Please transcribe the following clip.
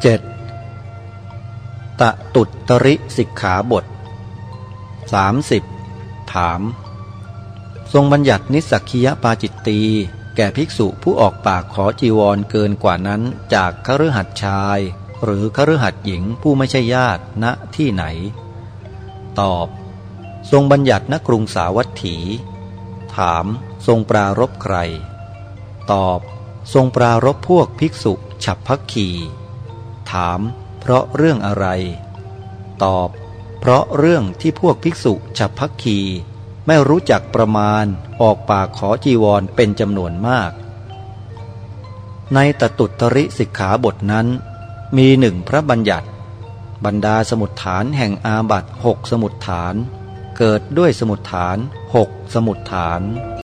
7. ตะตุตริสิกขาบท 30. ถาม ทรงบัญญัตินิสักคียปาจิตตีแก่ภิกษุผู้ออกปากขอจีวรเกินกว่านั้นจากคฤหัสชาย หรือคฤหัสหญิงผู้ไม่ใช่ญาติณที่ไหน ตอบ ทรงบัญญัติณกรุงสาวัตถี ถาม ทรงปรารบใคร ตอบ ทรงปรารบพวกภิกษุฉับพักขี ถาม เพราะเรื่องอะไร ตอบ เพราะเรื่องที่พวกภิกษุฉับพักขีไม่รู้จักประมาณออกปากขอจีวรเป็นจำนวนมาก ในตตุตริสิกขาบทนั้น มีหนึ่งพระบัญญัติ บรรดาสมุดฐานแห่งอาบัตหกสมุดฐาน เกิดด้วยสมุดฐานหกสมุดฐาน